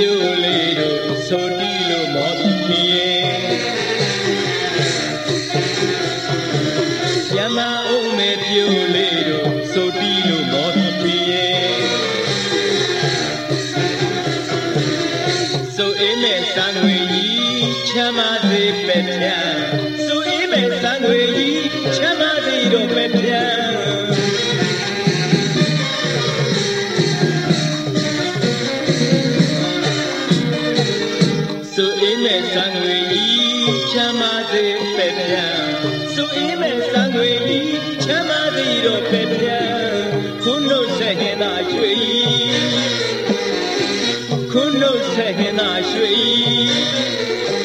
မျိုးလေးတို့ဆိုတီလို့မော်တီမီရဲ့ရမအိုမေပြိုလေးတို့ဆိုတီလို့မော်တီမီရဲ့ဆိုအေးမဲ့စံွေကြီးချမ်းသာစေပက်ပြန်ဆိုအေးမဲ့စံွေကြီး မဲ့စံငွေကြီးချမ်းသာစေပဲဖြန်ဆိုအေးမဲ့စံငွေကြီးချမ်းသာစေတော့ပဲဖြန်ခုနို့ဆက်ဟင်သာရွှေခုနို့ဆက်ဟင်သာရွှေခု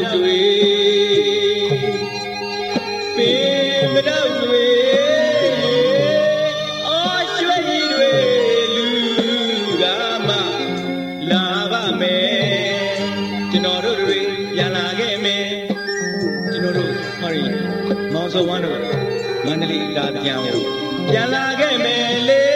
င်မရောက်တွေပင်မရောက်တွေအော်ရွှေတွေလူကမလာပါမယ်ကျွန်တော်တို့တွေပြန်လာခဲ့မယ်ကျွန်တော်တို့ဟောရီမောင်စောဝမ်းတို့မန္တလေးလာပြန်အောင်ပြန်လာခဲ့မယ်လေလာ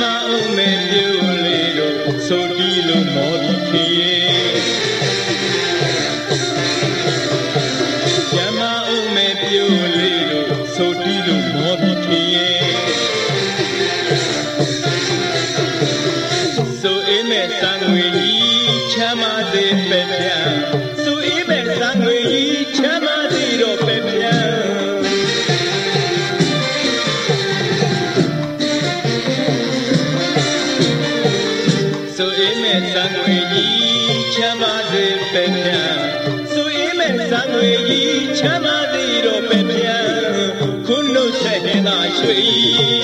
မအောင်မဲ့ပြုလေးတို့ဆိုတီးလို့မော်ပြီးခေယမအောင်မဲ့ပြုလေးတို့ဆိုတီးလို့ အေးမဲ့စံငွေကြီးချမ်းသာစေပဲပြန်ဆိုအေးမဲ့စံငွေကြီးချမ်းသာစေတော့ပဲပြန်ခုနှုတ်ဆက်ဟင်သာရွှေခု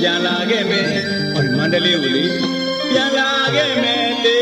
ပြန်လာခဲ့မယ်ဟောဒီမန္တလေးကိုလေပြန်လာခဲ့မယ်လေ